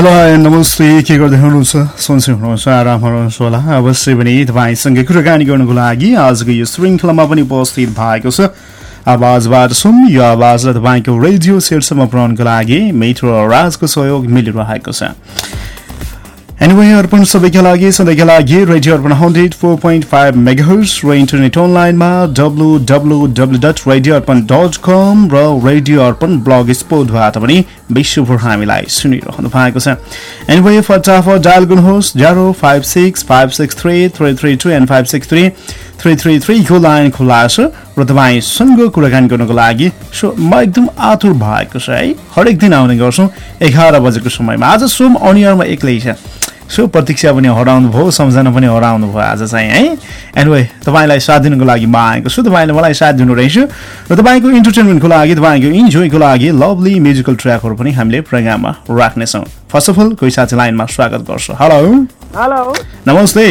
Hello नमस्ते के गर्दै हुनुहुन्छ सन्चै हुनुहुन्छ आराम हुनुहुन्छ होला अवश्य पनि तपाईँसँगै कुराकानी गर्नुको लागि आजको यो श्रृङ्खलामा पनि उपस्थित भएको छ आवाजबाट सुन यो आवाजलाई तपाईँको रेडियो सेटसम्म पुऱ्याउनुको लागि मिठो राजको सहयोग मिलिरहेको छ एनिवे अर्पण सबैका लागि सधैँका लागि radio Arpan hundred four point five megahertz र इन्टरनेट अनलाइनमा W W W dot radio Arpan dot com र रेडियो अर्पण ब्लग स्पोर्टबाट पनि विश्वभर हामीलाई सुनिरहनु भएको छ। एनिवे फटाफट डायल गर्नुहोस् zero five six five six three three three two and five six three three three थ्रीको line खुल्ला छ र तपाईँसँग कुराकानी गर्नको लागि सो म एकदम आतुर भएको छ है। हरेक दिन आउने गर्छौँ। एघार बजेको समयमा आज सोम अनियरमा एक्लै छ। सो प्रतीक्षा पनि हराउनु भयो सम्झना पनि हराउनु भयो आज चाहिँ है? एनिवे तपाईँलाई साथ दिनुको लागि म आएको छु। तपाईँले मलाई साथ दिनु रहेछ। र तपाईँको इन्टरटेनमेन्टको लागि तपाईँको इन्जोयको लागि लभली म्युजिकल ट्र्याकहरू पनि हामीले प्रोग्राममा राख्नेछौँ। फर्स्ट अफ अल कोही साथी लाइनमा स्वागत गर्छु। हेलो हेलो नमस्ते।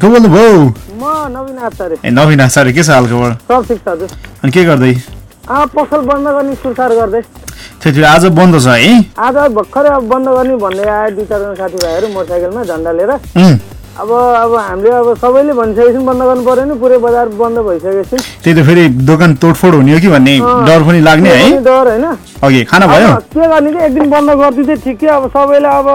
को बोल्नुभयो म नवीन आचार्य। ए नवीन आचार्य के छ छ हजुर। अनि के गर्दै? पसल बन्द गर्ने सुरसार गर्दै। त्यति आज बन्द छ है? आज भर्खरै अब बन्द गर्ने भन्दै आयो दुई चारजना साथीभाइहरू मोटरसाइकलमा झन्डा लिएर। अब अब हामीले अब सबैले भनिसकेको छौँ बन्द गर्नु पऱ्यो नि पुरै बजार बन्द भइसकेको छ त्यही त फेरि दोकान तोडफोड हुने हो कि भन्ने डर पनि लाग्ने है? डर होइन। अघि खाना भयो? के गर्ने कि एक दिन बन्द गरिदिँदै ठिकै अब सबैले अब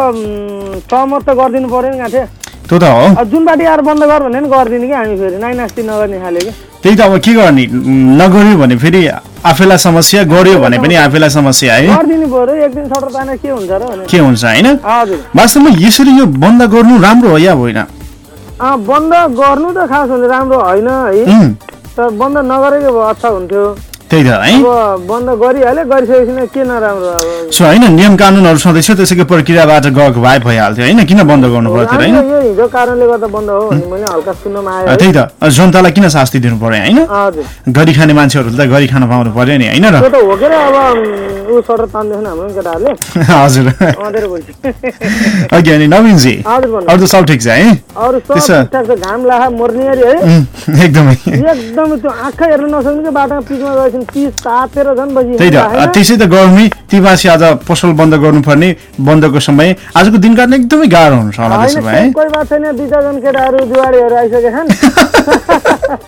सहमत त गरिदिनु पऱ्यो नि गाँठे त्यो त हो? जुन बाटी आएर बन्द गर भने नि गरिदिने कि हामी फेरि? नाइ नास्ति नगर्ने खाले कि। त्यही त अब के गर्ने? नगर्यो भने फेरि आफैलाई समस्या गर्यो भने पनि आफैलाई समस्या है। के हुन्छ र भने? के हुन्छ होइन? वास्तवमा यसरी यो बन्द गर्नु राम्रो हो या होइन? बन्द गर्नु त खास भने राम्रो होइन है। बन्द नगरेको भए अच्छा हुन्थ्यो। त्यही त है? बन्द गरिहाल्यो गरिसकेपछि के नराम्रो सो होइन नियम कानुनहरू छँदैछ त्यसैको प्रक्रियाबाट गएको भए भइहाल्थ्यो होइन? किन बन्द गर्नु पर्थ्यो होइन? यो हिजो कारणले गर्दा बन्द हो भने मैले हल्का सुन्नमा आयो। त्यही त। जनतालाई किन शास्ति दिनु पर्यो होइन? गरी खाने मान्छेहरूले त गरी खान पाउनु पर्यो नि होइन र? त्यो त हो के र अब ऊ सटर तान्दैछन् हाम्रो केटाहरूले। हजुर। अघि अनि नवीनजी अरू त सब ठिक छ है? अरू सब छ घाम लाखा मर्ने अरे है? एकदमै। एकदमै त्यो आँखा हेर्न नसक्ने बाटोमा पिचमा गएपछि त्यही त त्यसै त गर्मी तिमीपछि आज पसल बन्द गर्नुपर्ने बन्दको समय। आजको दिन काट्न एकदमै गाह्रो हुन्छ होला त्यसो भए कोही बात छैन दुई चारजना केटाहरू जुवाडीहरू आइसकेका छन्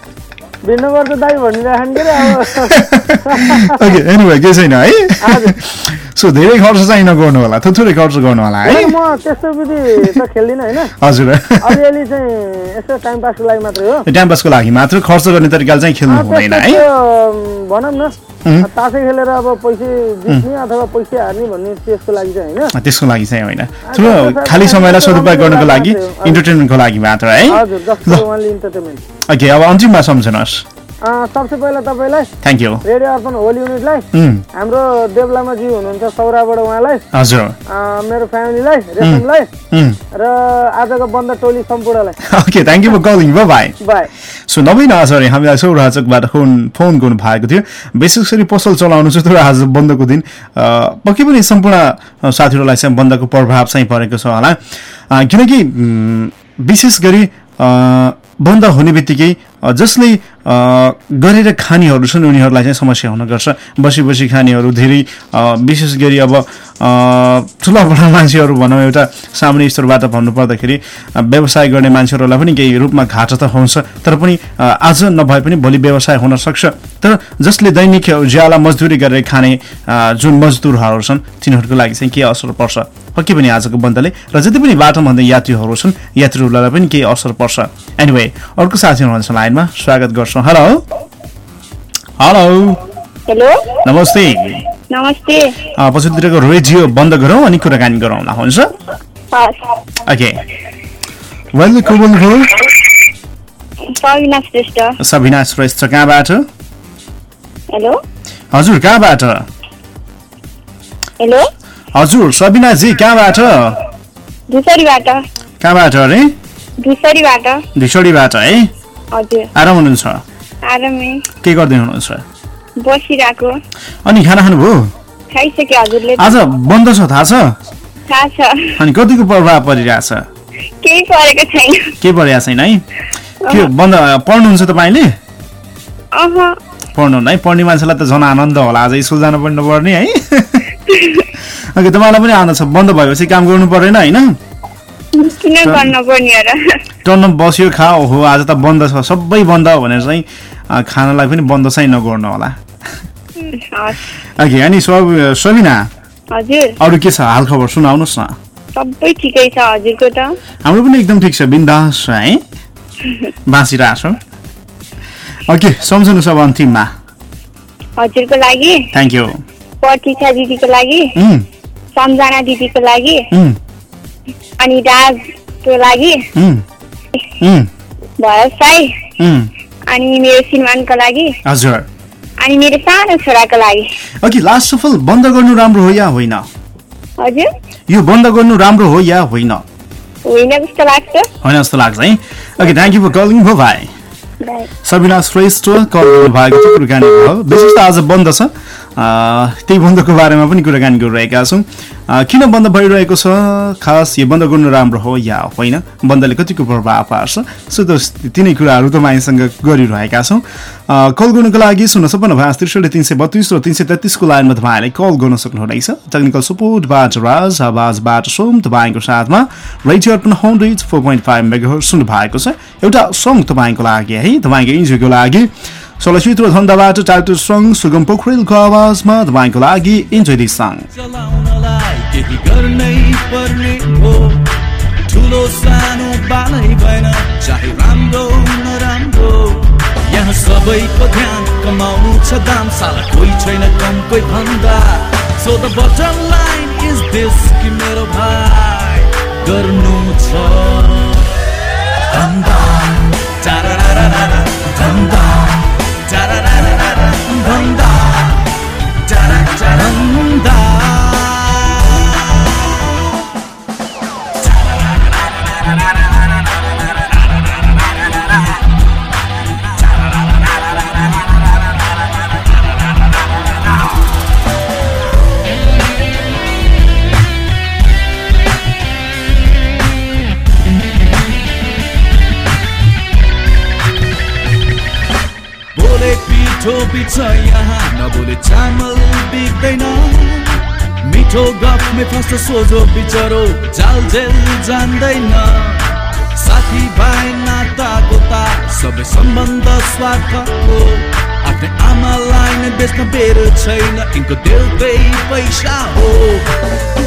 भिड्नुपर्छ दाइ भनिरहेछन् के अब? ओके एनिवे केही छैन है? सो धेरै खर्च चाहिँ नगर्नु होला थोरै खर्च गर्नु होला है म त्यस्तो विधि त खेल्दिनँ होइन? हजुर। अलिअलि चाहिँ यसो टाइम पासको लागि मात्रै हो। टाइम पासको लागि मात्र खर्च गर्ने तरिकाले चाहिँ खेल्नु हुँदैन है? भनौँ न तासै खेलेर अब पैसा जित्ने अथवा पैसा हार्ने भन्ने त्यसको लागि चाहिँ होइन। त्यसको लागि चाहिँ होइन। ठुलो खाली समयलाई सदुपयोग गर्नको लागि इन्टरटेनमेन्टको लागि मात्र है? हजुर ओके अब अन्तिममा सम्झनुहोस्। सबसे पहिला तपाईँलाई thank you radio Arpan whole युनिटलाई हाम्रो देवलामाजी हुनुहुन्छ सौराबाट उहाँलाई हजुर। मेरो फ्यामिलीलाई रेशमलाई उम्, र आजको बन्द टोली सम्पूर्णलाई। Okay thank you for calling bye bye so Naveen Acharya हामीलाई सौराचकबाट फोन फोन गर्नु भएको थियो। विशेष गरी पसल चलाउनु चाहिँ तर आज बन्दको दिन। पक्कै पनि सम्पूर्ण साथीहरूलाई चाहिँ बन्दको प्रभाव चाहिँ परेको छ होला। किनकि विशेष गरी बन्द हुने बित्तिकै जसले गरेर खानेहरू छन् उनीहरूलाई चाहिँ समस्या हुन गर्छ। बसी बसी खानेहरू धेरै विशेष गरी अब ठुला बडा मान्छेहरू भनौँ एउटा सामान्य स्तरबाट भन्नुपर्दाखेरि व्यवसाय गर्ने मान्छेहरूलाई पनि केही रूपमा घाटा त हुन्छ तर पनि आज नभए पनि भोलि व्यवसाय हुन सक्छ। तर जसले दैनिक ज्याला मजदुरी गरेर खाने जुन मजदुरहरू छन् तिनीहरूको लागि चाहिँ के असर पर्छ? पक्कै पनि आजको बन्दले? र जति पनि बाटोमा हिँड्ने यात्रीहरू छन् यात्रीहरूलाई पनि केही असर पर्छ। एनिवे अर्को साथी हुनुहुन्छ लाइनमा स्वागत गर्छौँ। हेलो हेलो हेलो नमस्ते। नमस्ते। अ, पछिल्लोतिरको रेडियो बन्द गरौँ अनि कुराकानी गरौँ। हुन्छ? ओके वेल को बोल्नुभयो सबिना श्रेष्ठ। सबिना श्रेष्ठ कहाँबाट? हेलो हजुर कहाँबाट? हेलो हजुर सबिनाजी कहाँबाट? धुसरीबाट। कहाँबाट अरे? धुसरीबाट। धिसडीबाट है। हजुर। आराम हुनुहुन्छ? आरामै। के गर्दै हुनुहुन्छ? बसिरहेको। अनि खाना खानुभयो? खाइसक्यो हजुरले। आज बन्द छ थाहा छ? थाहा छ। अनि कतिको प्रभाव परिरहेछ? केही परेको छैन। के परिरहेको छैन है? के बन्द पढ्नुहुन्छ तपाईँले? अह। पढ्नु है? पढ्ने मान्छेलाई त झन् आनन्द होला। आज स्कुल जानु पनि नपर्ने है? ओके तपाईँलाई पनि आनन्द छ। बन्द भएपछि काम गर्नु परेन होइन? टन्न बस्यो खा ओहो आज त बन्द छ। सबै बन्द भनेर चाहिँ खानालाई पनि बन्द चाहिँ नगर्नु होला। ओके अनि सब सबिना हजुर। अरू के छ? हाल खबर सुनाउनुहोस् न। सबै ठिकै छ हजुरको त। हाम्रो पनि एकदम ठिक छ बिन्दास छ है। बाँचिरहेको छौँ। ओके सम्झनु सब अन्तिममा। हजुरको लागि। थ्याङ्क यू प्रतीक्षा दिदीको लागि। सम्झना दिदीको लागि। अनि राजको लागि। भरत साई। अनि मेरो श्रीमानको लागि। हजुर। अनि मेरो सानो छोराको लागि। ओके लास्ट सफल बन्द गर्नु राम्रो हो या होइन? हजुर। यो बन्द गर्नु राम्रो हो या होइन? होइन जस्तो लाग्छ। होइन जस्तो लाग्छ है। Okay thank you for calling भो भाइ सबिना श्रेष्ठ कल गर्नुभएको थियो कुराकानी भयो विशेष त आज बन्द छ। त्यही बन्दको बारेमा पनि कुराकानी गरिरहेका छौँ। किन बन्द भइरहेको छ? खास यो बन्द गर्नु राम्रो हो या होइन? बन्दले कतिको प्रभाव पार्छ? सो तिनै कुराहरू तपाईँसँग गरिरहेका छौँ। कल गर्नुको लागि सुन्न सपन्न भाँस त्रिसठी तिन सय बत्तिस र तिन सय तेत्तिसको लाइनमा तपाईँहरूले कल गर्न सक्नुहुनेछ टेक्निकल सपोर्टबाट राज आवाजबाट सोम तपाईँको साथमा। Radio Arpan hundred four point five mega सुन्नु भएको छ। एउटा सङ्ग तपाईँको लागि है तपाईँको इन्जोयको लागि। चलचित्र धन्दाबाट टाइटल सङ्ग सुगम पोखरेलको आवाजमा तपाईँको लागि इन्जोय दिस हो। ठुलो सानो बालै भएन चाहे राम्रो नराम्रो। यहाँ सबैको ध्यान कमाउनु छ दाम साला कोही छैन कम कोही भन्दा। So the bottom line is this कि मेरो भाइ गर्नु छ। धन्दा। फस्छ सोझो बिचरो जाल जेल जान्दैन। साथी भाइ नाता गोता सबै सम्बन्ध स्वार्थको। आफ्नै आमालाई नै बेच्न बेर छैन यिनको त्यही पैसा हो।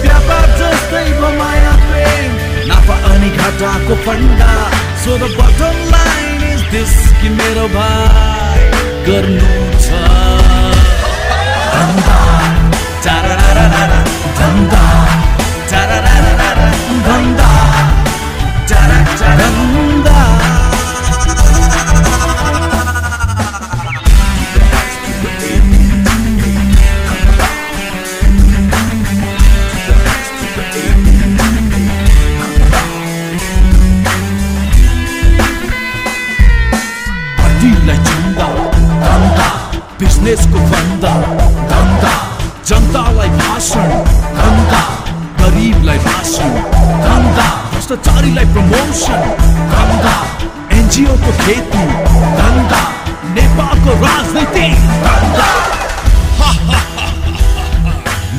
व्यापार जस्तै भमाया प्रेम नाफा अनि घाटाको funda. So the bottom line is this कि मेरो भाइ गर्नु छ। चारा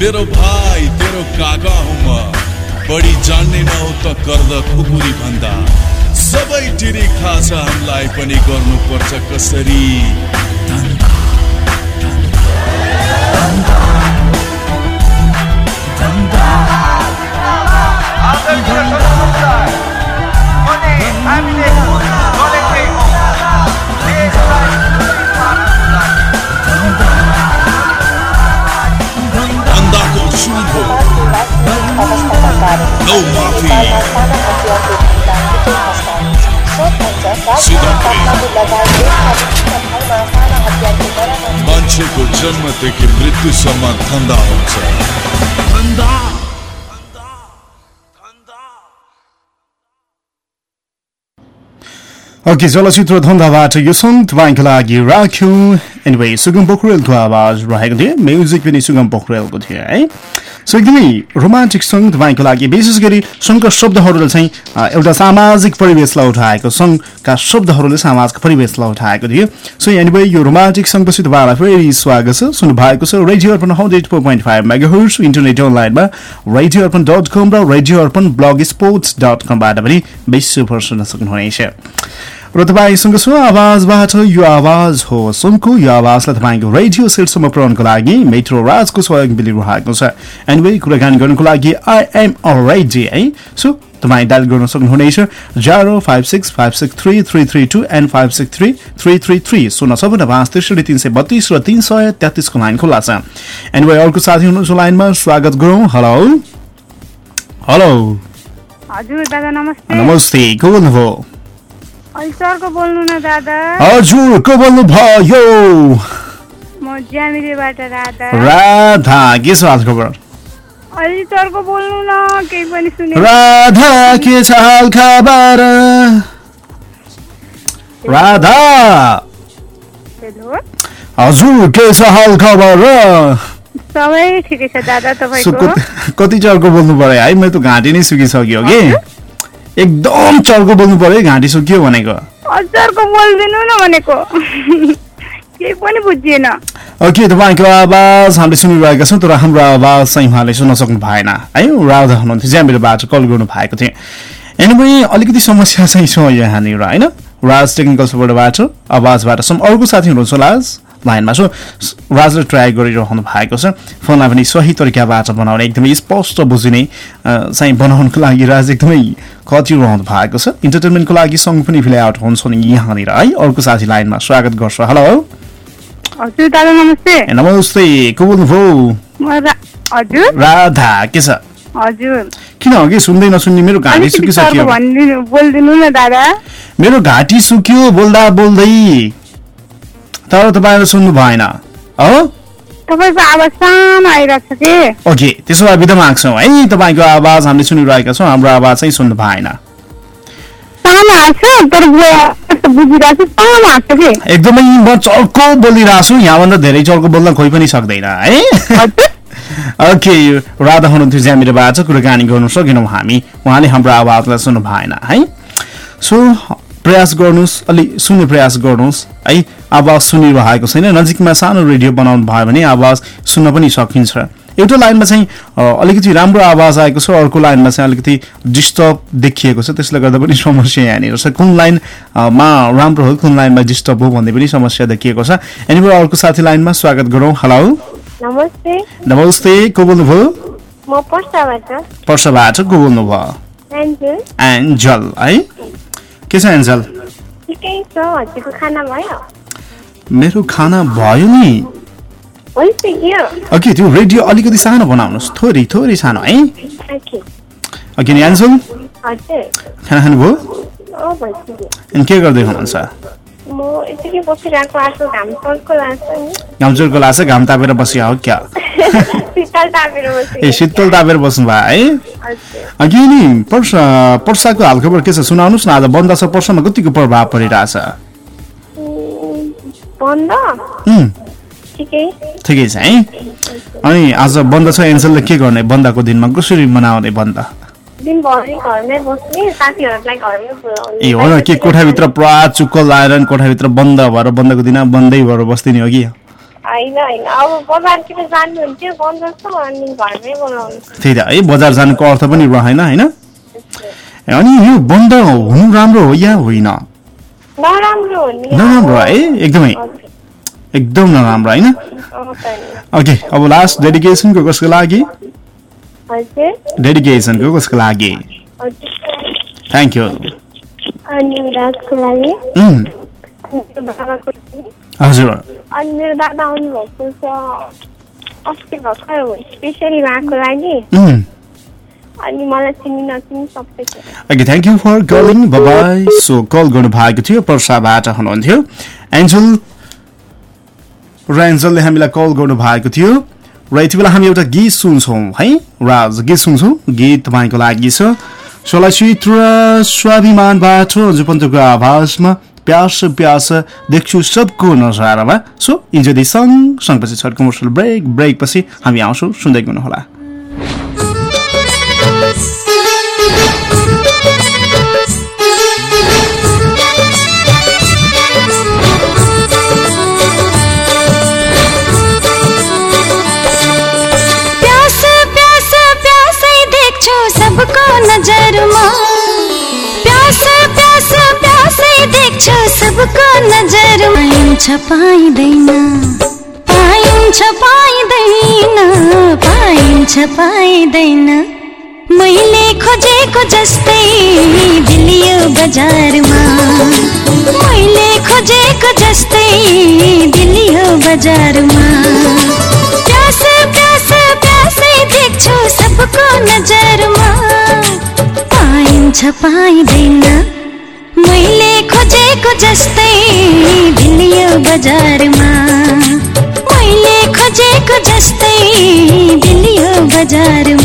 मेरो भाइ तेरो काका हुँ म बढी जान्ने नहो त गर्द खुकुरी भन्दा सबै टिरी खाछ हामीलाई पनि गर्नुपर्छ कसरी धन्दा माफी सिधा मान्छेको जन्मदेखि मृत्युसम्म धन्दा हुन्छ ओके चलचित्र धन्दाबाट यो सङ्ग तपाईँको लागि राख्यौँ एनिवे सुगम पोखरेलको आवाज रहेको थियो म्युजिक पनि सुगम पोखरेलको थियो है सो एकदमै रोमान्टिक सङ्ग तपाईँको लागि विशेष गरी सङ्घका शब्दहरूले चाहिँ एउटा सामाजिक परिवेशलाई उठाएको सङ्घका शब्दहरूले सामाजिक परिवेशलाई उठाएको थियो सो एनिवे यो रोमान्टिक सङ्घपछि तपाईँलाई फेरि स्वागत छ सुन्नु भएको छ radio Arpan hundred four point five megahertz internet अनलाइनमा रेडियो अर्पण डट कम र radio Arpan blog sports dot कमबाट पनि विश्वभर सुन्न सक्नुहुनेछ र तपाईँसँग सो आवाजबाट यो आवाज हो सुनको यो आवाजलाई तपाईँको रेडियो सेटसम्म पुऱ्याउनको लागि मेट्रो राजको सहयोग मिलिरहेको छ। एनिवे कुराकानी गर्नुको लागि आइएम रेडी है? सो तपाईँ डायल गर्न सक्नुहुनेछ। Zero five six five six three three three two and five six three three three three शून्य सपन्न पाँच त्रिसठी तिन सय बत्तिस र तिन सय तेत्तिसको लाइन खुल्ला छ। एनिवे अर्को साथी हुनुहुन्छ लाइनमा स्वागत गरौँ। हेलो हेलो हजुर दादा नमस्ते। नमस्ते को बोल्नुभयो? हजुर को बोल्नु भयो। राधा। राधा के छ हाल खबर? राधा के छ हाल खबर? राधा। हजुर के छ हाल खबर? सबै ठिकै छ दादा सो तपाईँको कति- चर्को बोल्नु पर्यो है? मेरो त घाँटी नै सुकिसक्यो कि? एकदम चर्को बोल्नु पर्यो है, घाँटी सुकियो भनेको? बोलिदिनु न भनेको। केही पनि बुझिएन। ओके तपाईँको आवाज हामीले सुनिरहेका छौँ तर हाम्रो आवाज चाहिँ उहाँले सुन्न सक्नु भएन। है राधा हुनुहुन्थ्यो ज्यामिरबाट कल गर्नु भएको थियो। एनिवे अलिकति समस्या चाहिँ छ यहाँनिर होइन? राज टेक्निकल सपोर्टबाट आवाजबाट। अर्को साथी हुनुहुन्छ राज? लाइनमा छ। राजले ट्राई गरिरहनु भएको छ। फोनलाई पनि सही तरिकाबाट बनाउने एकदमै स्पष्ट बुझिने चाहिँ बनाउनको लागि राज एकदमै खटिरहनु भएको छ। इन्टरटेनमेन्टको लागि सङ्ग पनि फिल आउट हुन्छ नि यहाँनिर। है अर्को साथी लाइनमा स्वागत गर्छ। हेलो नमस्ते। नमस्ते। को बोल्नुभयो? राधा के छ? किन अघि सुन्दै नसुन्ने मेरो घाँटी सुकिसक्यो। मेरो घाँटी सुक्यो बोल्दा बोल्दै। तर तपाईँले सुन्नु भएन। हो? तपाईँको आवाज सानो आइरहेको छ कि? ओके त्यसो भए बिदा माग्छौँ है। तपाईँको आवाज हामीले सुनिरहेका छौँ हाम्रो आवाज चाहिँ सुन्नु भएन। एकदमै म चर्को बोलिरहेको छु। यहाँभन्दा धेरै चर्को बोल्न कोही पनि सक्दैन है? ओके राधा हुनुहुन्थ्यो ज्यामिरबाट कुराकानी गर्नु सकेनौँ हामी। उहाँले हाम्रो आवाजलाई सुन्नु भएन है? सो प्रयास गर्नुहोस् अलि सुन्ने प्रयास गर्नुहोस्। है आवाज सुनिरहेको छैन। नजिकमा सानो रेडियो बनाउनु भयो भने आवाज सुन्न पनि सकिन्छ। एउटा लाइनमा चाहिँ अलिकति राम्रो आवाज आएको छ। अर्को लाइनमा चाहिँ अलिकति डिस्टर्ब देखिएको छ। त्यसले गर्दा पनि समस्या यहाँनिर छ। कुन लाइन अ, मा राम्रो हो कुन लाइनमा डिस्टर्ब हो भन्ने पनि समस्या देखिएको छ। एनिवे अर्को साथी लाइनमा स्वागत गरौँ। हेलो नमस्ते। नमस्ते। को बोल्नुभयो? म पर्साबाट। को बोल्नुभयो? एन्जल है। के छ एन्जल? मेरो खाना भयो नि। ओके त्यो रेडियो अलिकति सानो बनाउनुहोस्। थोरै थोरै सानो है? ओके। नि एन्जल? खाना खानुभयो? अनि के गर्दै हुनुहुन्छ? घामचुरको लाग्छ घाम तापेर बसिया हो क्या? ए शीतल तापेर बस्नु भयो है अघि नि पर्सा पर्साको हालखबर के छ सुनाउनुहोस् न आज बन्द छ पर्सामा कतिको प्रभाव परिरहेछ? ठिकै। ठिकै छ है? अनि आज बन्द छ एन्जलले के गर्ने? बन्दको दिनमा कसरी मनाउने बन्द? दिनभरि घरमै बस्ने साथीहरूलाई घरमै बोलाउने। ए हो न के कोठाभित्र पुरा चुक्क लाएर कोठाभित्र बन्द भएर बन्दको दिन बन्दै भएर बस्दिने हो कि? होइन होइन। अब बजारतिर जानुहुन्थ्यो बन्द जस्तो अनि घरमै बोलाउनु। त्यही त। है बजार जानुको अर्थ पनि रहेन होइन अनि यो बन्द हुनु राम्रो हो या होइन? नराम्रो हो नि। नराम्रो है एकदमै। एकदम नराम्रो होइन। ओके अब लास्ट डेडिकेसनको कसको लागि? हजुर डेडिकेसनको कसको लागि थ्याङ्क यू हजुर अनि मेरो दादा आउनुभएको छ अस्ति भर्खर स्पेसली उहाँको लागि thank you for calling so call गर्नु भएको थियो पर्साबाट हुनुहुन्थ्यो एन्जल र एन्जलले हामीलाई कल गर्नु भएको थियो र यति बेला हामी एउटा गीत सुन्छौँ है? राज गीत सुन्छौँ। गीत तपाईँको लागि छ। चलचित्र स्वाभिमानबाट जुपन्तको आवाजमा प्यास प्यास देख्छु सबको नजारामा। So enjoy the song. सँगपछि छ कमर्सियल ब्रेक ब्रेक पछि हामी आउँछौँ। सुन्दै गर्नुहोला नजरमा। प्यास प्यास प्यासै देख्छु सबको नजरमा। पाइन्छ पाइँदैन। पाइन्छ पाइँदैन। पाइन्छ पाइँदैन। मैले खोजेको जस्तै दिलियो बजारमा। मैले खोजेको जस्तै दिलियो बजारमा। प्यास प्यास प्यासै देख्छु सबको नजरमा। पाइन्छ पाइँदैन मैले खोजेको जस्तै दिलियो बजारमा। मैले खोजेको जस्तै दिलियो बजारमा।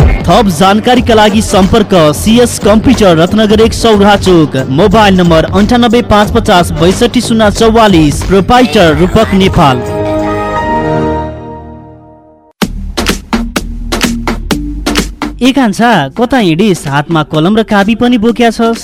थप जानकारीका लागि सम्पर्क सिएस कम्प्युटर रत्नगर एक सौरा चोक मोबाइल नम्बर अन्ठानब्बे पाँच पचास बैसठी शून्य चौवालिस प्रोपाइटर रूपक नेपाल। ए कान्छा कता हिँडिस? हातमा कलम र काबी पनि बोक्या छस्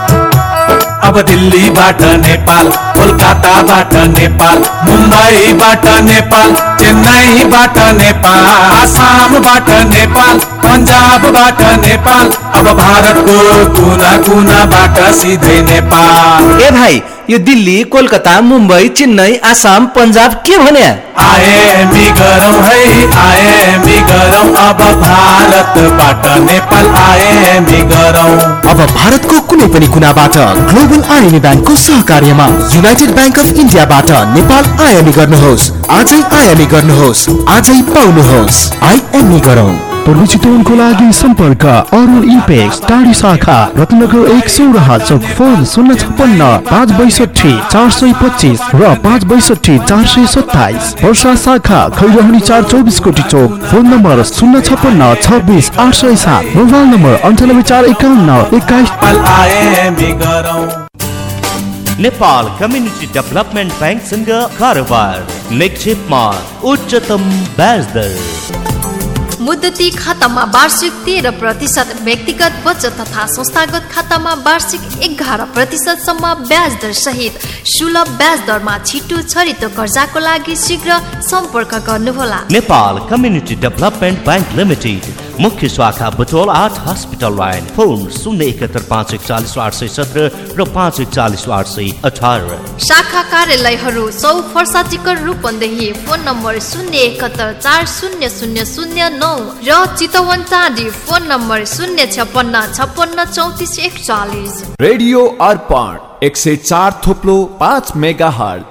अब दिल्लीबाट नेपाल कोलकाताबाट नेपाल मुम्बईबाट नेपाल चेन्नईबाट नेपाल आसामबाट नेपाल पन्जाबबाट नेपाल अब भारतको कुना कुनाबाट सिधै नेपाल। ए भाइ यो दिल्ली कोलकाता मुम्बई चेन्नई आसाम पन्जाब के भने? आएमी गरौँ है आएमी गरौँ अब भारतबाट नेपाल आएमी गरौँ अब भारतको कुनै पनि कुनाबाट ग्लोबल आइएमई ब्याङ्कको सहकार्यमा युनाइटेड ब्याङ्क अफ इन्डियाबाट नेपाल आइएमई गर्नुहोस् आजै आइएमई गर्नुहोस् आजै पाउनुहोस्। आइएमई गरौँ। पूर्वी चितवनको लागि सम्पर्क अरुण इपेक्स टाढी शाखा रत्नगर एक सौराहा चौक फोन शून्य छप्पन्न पाँच बैसठी चार सय पच्चिस र पाँच बैसठी चार सय सत्ताइस। शाखा खैरहनी चार चौबिस कोटी चौक फोन नम्बर शून्य छप्पन्न छब्बिस आठ सय सात। मोबाइल नम्बर अन्ठानब्बे चार एकाउन्न एक्काइस। नेपाल कम्युनिटी डेभलपमेन्ट ब्याङ्कसँग कारोबार उच्चतम ब्याज दर मुद्दती खातामा वार्षिक तेह्र प्रतिशत व्यक्तिगत बचत तथा संस्थागत खातामा वार्षिक एघार प्रतिशतसम्म ब्याज दर सहित सुलभ ब्याज दरमा छिटो छरितो कर्जाको लागि शीघ्र सम्पर्क गर्नुहोला। Nepal community development bank limited मुख्य शाखा बुटोल आठ हस्पिटल लाइन फोन शून्य एकहत्तर पाँच एकचालिस आठ सय सत्र र पाँच एकचालिस आठ सय अठार। शाखा कार्यालयहरू सौ फर्सा टिकर रूपन्देही फोन नम्बर शून्य एकहत्तर चार शून्य शून्य शून्य नौ र चितवन चाँडी फोन नम्बर शून्य छप्पन्न छप्पन्न चौतिस एकचालिस। रेडियो अर्पण एक सय चार थोप्लो पाँच मेगा हट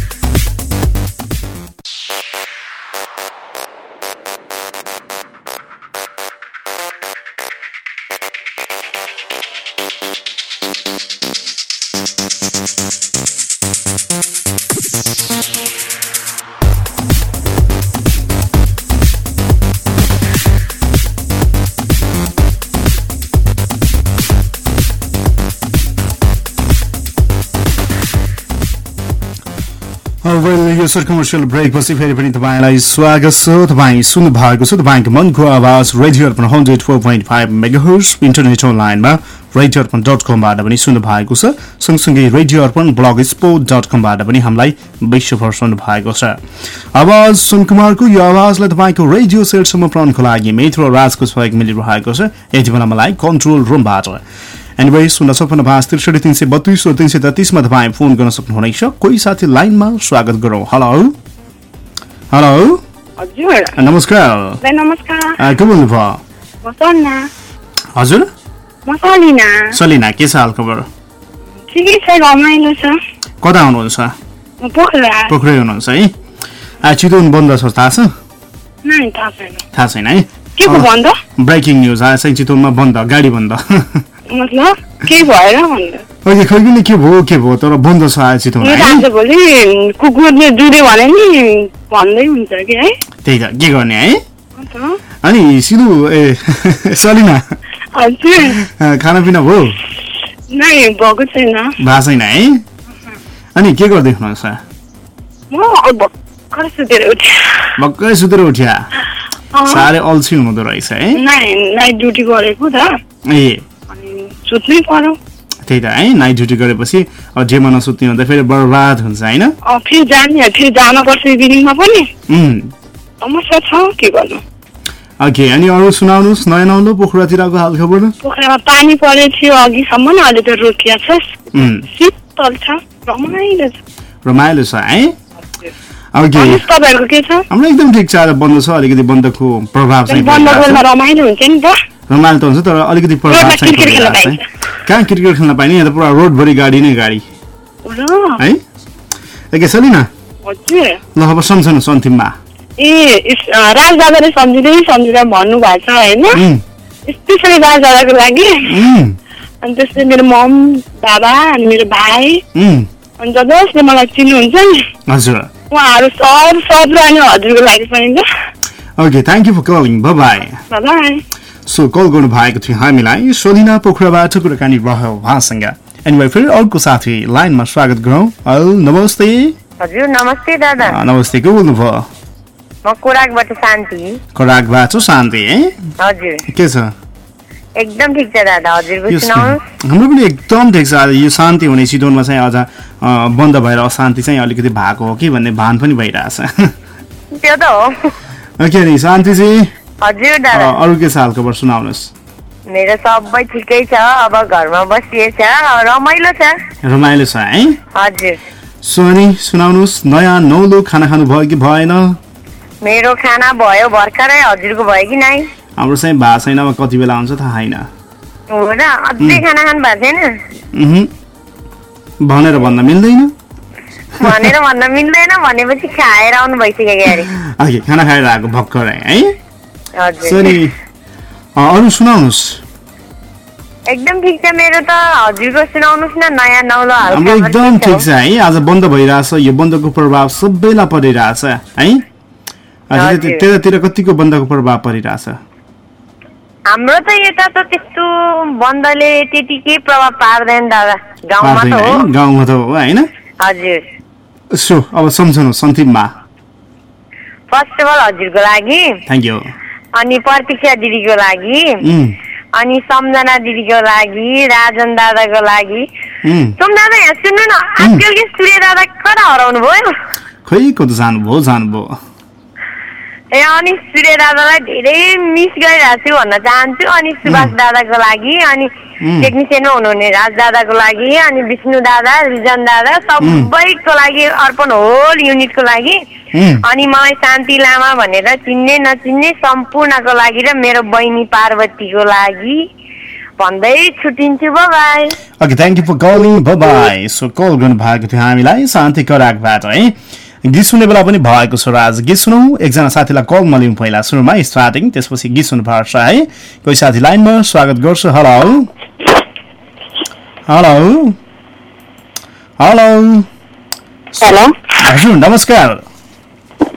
सर कमर्सियल ब्रेकपछि फेरि पनि तपाईँलाई स्वागत छ। तपाईँ सुन्नु भएको छ तपाईँको मनको आवाज radio Arpan hundred four point five megahertz internet अनलाइनमा रेडियो अर्पण डट कमबाट पनि सुन्नु भएको छ। सँगसँगै radio Arpan blog sport dot कमबाट पनि हामीलाई विश्वभर सुन्नु भएको छ। आवाज सुन कुमारको यो आवाजलाई तपाईँको रेडियो सेटसम्म पुऱ्याउनुको लागि मित्र राजको सहयोग मिलिरहेको छ। यति बेला मलाई कन्ट्रोल रुमबाट एनिवे शून्य सपन्न पाँच त्रिसठी तिन सय बत्तिस र तिन सय तेत्तिसमा तपाईँ फोन गर्न सक्नुहुनेछ। कोही साथी लाइनमा स्वागत गरौँ। हेलो हेलो नमस्कार। को बोल्नुभयो? हजुर? सलिना। के छ हाल खबर कता हुनुहुन्छ? पोखरा। हुनुहुन्छ है? आ, चितवन बन्द छ थाहा छ? थाहा छैन। है? ब्रेकिङ न्युज आएछ चितवनमा बन्द गाडी बन्द। मतलब के भएर अहिले खै पनि के भयो के भयो? तर बन्द छ यो त भोलि कुकुरले जुर्यो भने नि भन्दै हुन्छ कि है? त्यही त के गर्ने है? अनि सिधु ए सलिना खानापिना भयो? भएको छैन। भएको छैन है? अनि के गर्दै हुनुहुन्छ? भर्खर सुतेर उठ्या। साह्रै अल्छी हुँदो रहेछ है? नाइ नाइट ड्युटी गरेको त। ए। सुत्नै पर्यो त्यही त है? नाइट ड्युटी गरेपछि अब जेमा नसुत्ने हुँदा फेरि बर्बाद हुन्छ होइन? फेरि जाने फेरि जानुपर्छ इभिनिङमा पनि। समस्या छ के गर्नु? ओके अनि अरू सुनाउनुहोस् नयाँ नौलो पोखरातिरको हाल खबर पोखरामा पानी परेको थियो अघिसम्म अहिले त रोकिया छ। शीतल छ रमाइलो छ। रमाइलो छ है? ओके तपाईँहरूको के छ? हाम्रो एकदम ठिक छ बन्द छ अलिकति बन्दको प्रभाव चाहिँ। रमाइलो हुन्छ नि त। रमाइलो त हुन्छ तर अलिकति। कहाँ क्रिकेट खेल्न पाइने? यहाँ त पुरा रोडभरि गाडी नै गाडी। है? एके छैन हजुर। ल अब सम्झनुहोस् अन्तिममा ए राजदादाले सम्झिँदै सम्झिँदै भन्नुभएको छ होइन? स्पेसली राजदादाको लागि। अनि त्यसपछि मेरो मम बाबा अनि मेरो भाइ। अन्त जसले मलाई चिन्नुहुन्छ नि हजुर। उहाँहरू सब सब र अनि हजुरको लागि पनि ल। Okay thank you for calling bye bye so call गर्नु भएको थियो हामीलाई। सोलिना पोखराबाट कुराकानी रह्यो उहाँसँग। एनिवे फेरि अर्को साथी लाइनमा स्वागत गरौँ। हेलो नमस्ते। हजुर नमस्ते दादा। नमस्ते को बोल्नुभयो? म कोराकबाट शान्ति। कराकबाट शान्ति है हजुर। के छ? एकदम ठिक छ दादा हजुरको सुनाउनुहोस् हाम्रो पनि एकदम ठिक छ आज। यो शान्ति हुने चितवनमा चाहिँ अझ बन्द भएर अशान्ति चाहिँ अलिकति भएको हो कि भन्ने भान पनि भइरहेछ। त्यो त हो। ओके नि शान्ति चाहिँ अरू के साल खबर सुनाउनुहोस् मेरो सबै ठिकै छ अब घरमा बसिएछ रमाइलो छ। रमाइलो छ है? हजुर। सो अनि सुनाउनुहोस् नयाँ नौलो खाना खानु भयो कि भएन? मेरो खाना भयो भर्खरै हजुरको भयो कि नै हाम्रो चाहिँ भएको छैन अब कति बेला आउँछ थाहा छैन। अझै. खाना खानु भएको छैन। भनेर भन्न मिल्दैन। भनेर भन्न मिल्दैन भनेपछि खाएर आउनु भइसक्यो अरे खाना खाएर आएको भर्खरै है? सो हजुर अनि अँ, अरू सुनाउनुहोस् एकदम ठिक छ मेरो त हजुरको सुनाउनुहोस् न नयाँ नौलो हाम्रो हाल एकदम ठिक छ है आज बन्द भइरहेछ यो बन्दको प्रभाव सबैलाई परिरहेछ है त्यतातिर कतिको बन्दको प्रभाव परिरहेछ हाम्रो त यता त त्यस्तो बन्दले त्यति केही प्रभाव पार्दैन दादा गाउँमा त हो गाउँमा त हो होइन हजुर सो अब सम्झनुहोस् अन्तिममा फर्स्ट अफ अल हजुरको लागि थ्याङ्क यू अनि प्रतीक्षा दिदीको लागि। अनि सम्झना दिदीको लागि राजन दादाको लागि। दादा यहाँ सुन्नु न सूर्य दादा कता हराउनु भयो? खै कता जानुभयो जानुभयो ए अनि सूर्य दादालाई धेरै मिस गरिरहेको छु भन्न चाहन्छु। अनि सुभाष दादाको लागि अनि. टेक्निसियनमा हुनुहुने राज दादाको लागि अनि विष्णु दादा रिजन दादा सबैको लागि अर्पण होल युनिटको लागि. अनि मलाई शान्ति लामा भनेर चिन्ने नचिन्ने सम्पूर्णको लागि र मेरो बहिनी पार्वतीको लागि भन्दै छुट्टिन्छु okay thank you for calling bye so call गर्नु भएको थियो हामीलाई शान्ति कराकबाट है। गीत सुन्ने बेला पनि भएको छ र आज गीत सुनौ। एकजना साथीलाई कलमा लिउँ पहिला सुरुमा स्टार्टिङ त्यसपछि गीत सुन्नुपर्छ है। कोही साथी लाइनमा स्वागत गर्छु। हेलो हेलो हेलो हेलो हजुर नमस्कार।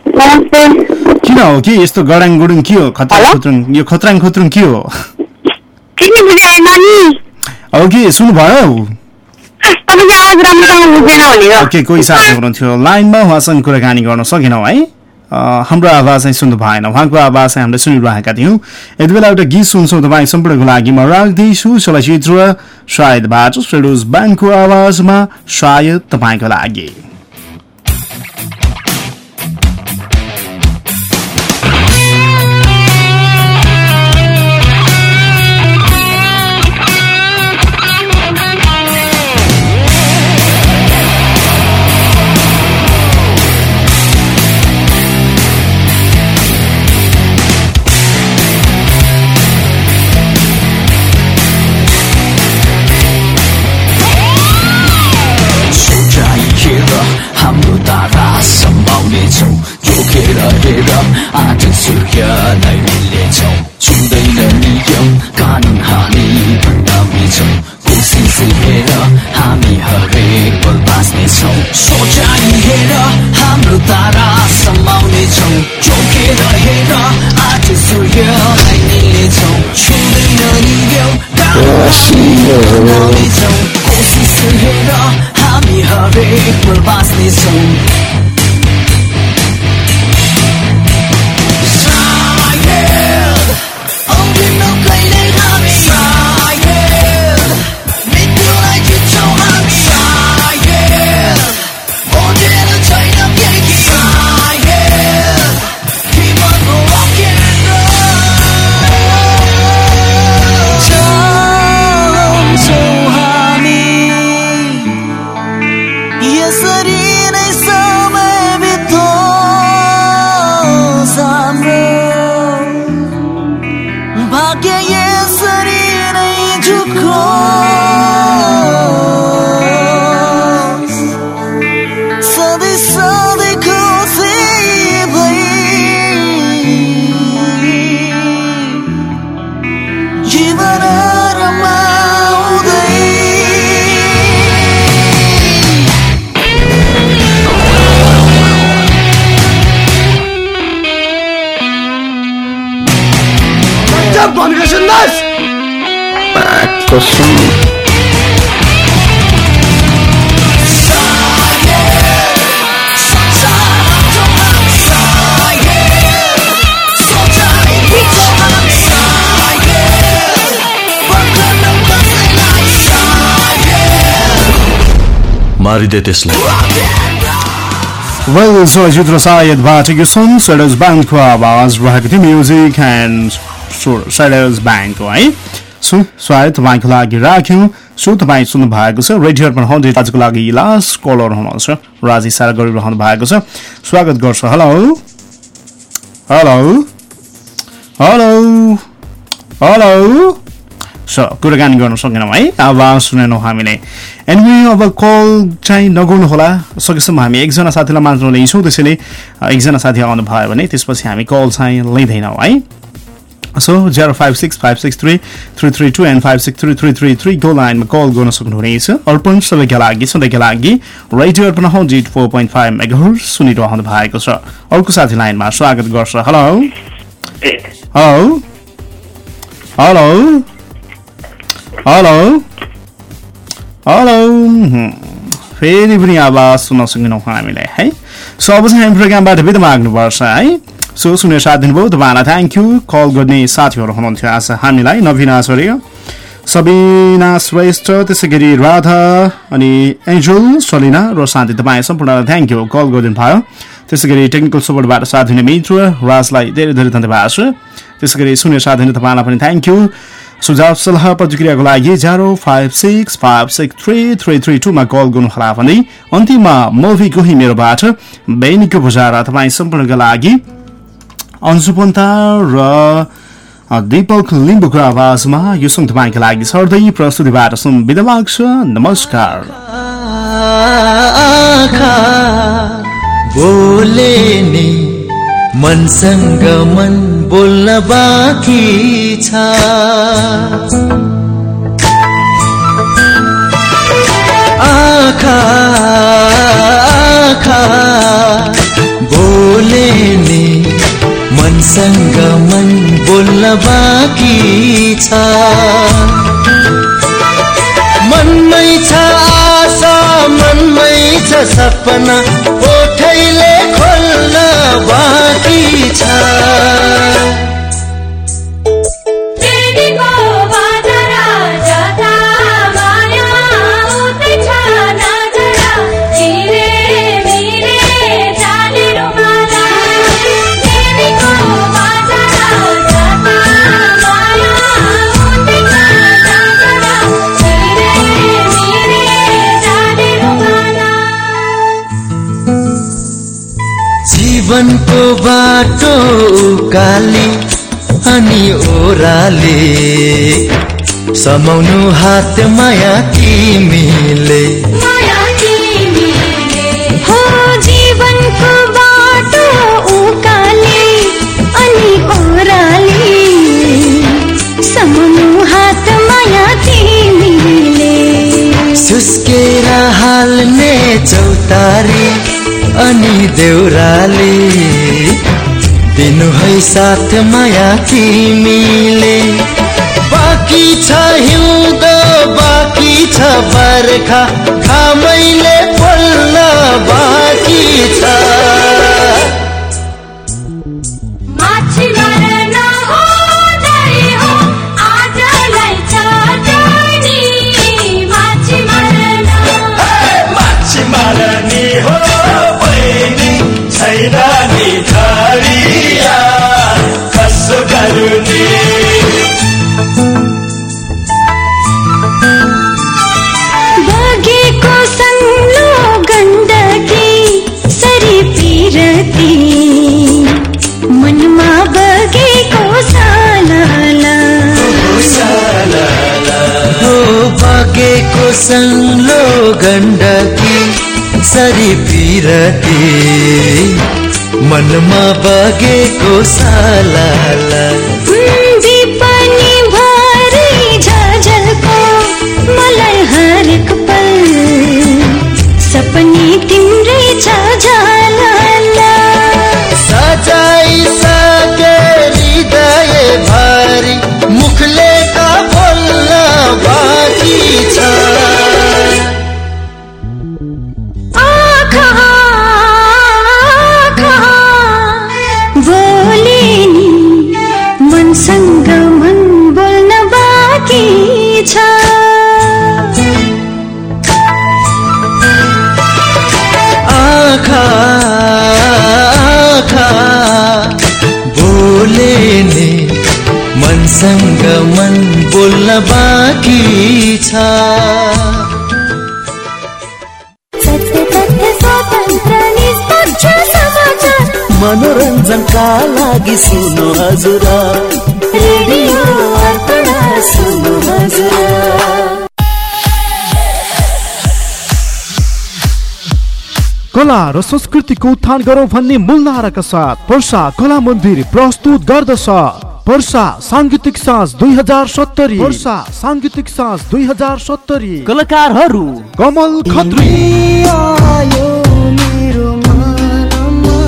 किन हो? कि यस्तो गडाङ गुडुङ के हो? खत्राङ खुत्रुङ यो खत्राङ खुत्रुङ के हो हो कि? सुन्नुभयो? ओके कोही साथी हुनुहुन्थ्यो। लाइनमा उहाँसँग कुराकानी गर्न सकेनौँ है? हाम्रो आवाज चाहिँ सुन्नु भएन। उहाँको आवाज चाहिँ हामीले सुनिरहेका थियौँ। यति बेला एउटा गीत सुन्छौँ तपाईँ सम्पूर्णको लागि। म राख्दैछु चलचित्र सायदबाट फेडोज ब्याङ्कको आवाजमा सायद तपाईँको लागि। सूर्यलाई मिल्नेछौ छुँदैन नियम कानुन हामी भन्दाउनेछौ कोसिस हेर हामी हरेक पल बाँच्नेछौ सोचाइ हेर हाम्रो तारा सम्भाउनेछौ जोखेर हेर आज सूर्यलाई मिल्नेछौ छुँदैन नियम कानुन कोसिस हेर हामी हरेक पल बाँच्नेछौ मारिदे त्यसलाई वेल चलचित्र सायदबाट यो सङ्ग सेडर्स ब्यान्डको आवाज रहेको थियो म्युजिक एन्ड सेडर्स ब्यान्डको है सो स्वागत तपाईँको लागि राख्यौँ सो तपाईँ सुन्नु भएको छ रेडियो अर्पण हन्ड्रेड आजको लागि लास्ट कलर हुनुहुन्छ राजी सारा गरिरहनु भएको छ स्वागत गर्छ हेलो हेलो हेलो हेलो कुराकानी गर्न सकेनौँ है। आवाज सुनेनौँ हामीले। एनिवे अब कल चाहिँ नगर्नु होला सकेसम्म हामी एकजना साथीलाई मात्र लिन्छौँ त्यसैले एकजना साथी आउनु भयो भने त्यसपछि हामी कल चाहिँ लिँदैनौँ है। So zero five six five six three three three two and five six three three three थ्रीको लाइनमा कल गर्न सक्नुहुनेछ। अर्पण सबैका लागि सधैँका लागि। Radio Arpan hundred four point five megahertz सुनिरहनु भएको छ। अर्को साथी लाइनमा स्वागत गर्छ। Hello hello hello hello hello hmm, फेरि पनि आवाज सुन्न सकेनौँ हामीलाई है? सो अब चाहिँ हामी प्रोग्रामबाट बिदा माग्नुपर्छ है? सो सुनेर साथ दिनुभयो तपाईँलाई थ्याङ्क यू कल गर्ने साथीहरू हुनुहुन्थ्यो आज हामीलाई नवीन आचार्य। सबिना श्रेष्ठ त्यसै गरी राधा अनि एन्जल सलिना र साथी तपाईँ सम्पूर्णलाई थ्याङ्क यू कल गरिदिनु भयो त्यसै गरी टेक्निकल सपोर्टबाट साथ दिने मित्र राजलाई धेरै धेरै धन्यवाद छ। त्यसै गरी सुनेर साथ दिने तपाईँलाई पनि थ्याङ्क यू सुझाव सल्लाह प्रतिक्रियाको लागि zero five six five six three three three टूमा call गर्नुहोला भने अन्तिममा मुभी कोही मेरोबाट बेनीको बुझाएर तपाईँ सम्पूर्णका लागि अन्सु पन्ता र दीपक लिम्बुको आवाजमा यो सङ्ग तपाईँका लागि सर्दै प्रस्तुतिबाट सुन बिदा लाग्छ। नमस्कार। मनसँग मन बोल्न बाँकी छ। आँखा आँखा बोले नि मनसँग मन बोल्न बाँकी छ। मनमै छ आशा मनमै छ सपना ओठैले खोल्न बाँकी छ जीवनको बाटो उकाली अनि ओह्राले। समाउनु हात माया तिमीले। हो जीवनको बाटो उकाले अनि ओह्राले। समाउनु हात माया तिमीले। सुस्केर हाल्ने चौतारी अनि देउराले दिनु है साथ माया तिमीले। बाँकी छ हिउँदो बाँकी छ बर्खा घामैले बोल्न बाँकी छ। सङ्लो गण्डकी सरी पिरती मनमा बगेको सालाला र संस्कृतिको उत्थान गरौँ भन्ने मूल नाराका साथ पर्सा कला मन्दिर प्रस्तुत गर्दछ। पर्सा साङ्गीतिक साँझ दुई हजार सत्तरी। पर्सा साङ्गीतिक साँझ दुई हजार सत्तरी। कलाकारहरू। कमल खत्री। आयो मेरो मनमा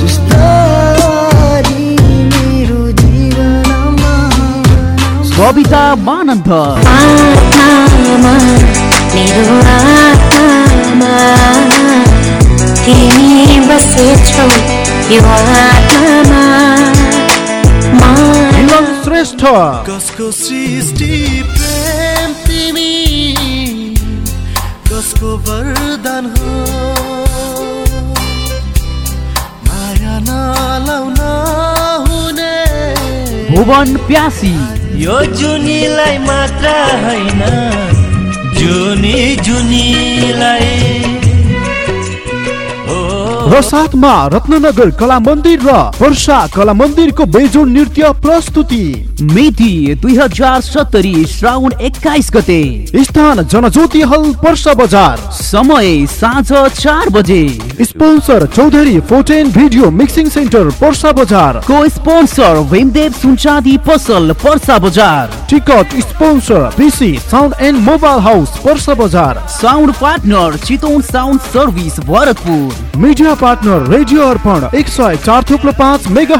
जस्तरी मेरो जीवनमा कविता मानन्द। मेरो आत्मामा तिमी बसेछौ यो मिलन श्रेष्ठ। कसको सृष्टि प्रेम तिमी? कसको वरदान हो? माया नलाउन हुने। भुवन प्यासी। यो जुनीलाई मात्र होइन। जुनी जुनीलाई र साथमा रत्ननगर कला मन्दिर र वर्षा कला मन्दिरको बेजोड नृत्य प्रस्तुति। मिति दुई हजार सत्तरी श्रावण एक्काइस गते। स्थान जनज्योति हल पर्सा बजार। समय साँझ चार बजे। स्पोन्सर चौधरी फोटेन भिडियो मिक्सिङ सेन्टर पर्सा बजार को स्पोन्सर भीमदेव सुनचाँदी पसल पर्सा बजार ticket sponsor PC sound and mobile house Parsa बजार sound partner Chitwan sound service Bharatpur media partner radio Arpan एक सय चार थुप्रो पाँच मेगा